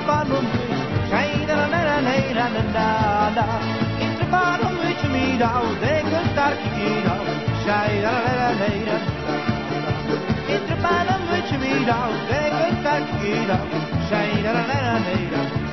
Intervalumich, Shaina na na na na na na na. Intervalumich mi dau, de cantar que quina, Shaina na na na na na. Intervalumich mi dau, de cantar que quina, Shaina na na na na na.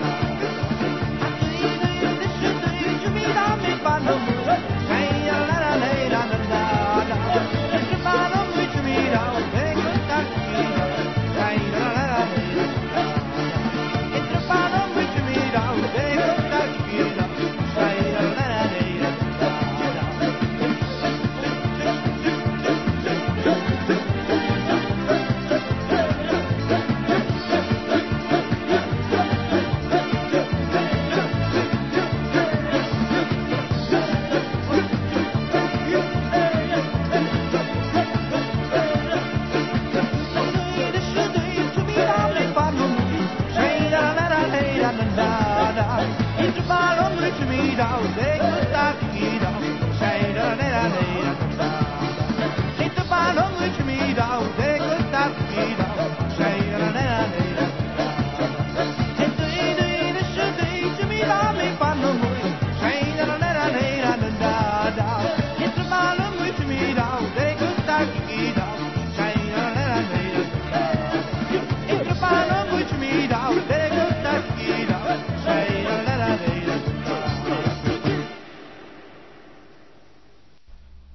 Ball on which me down,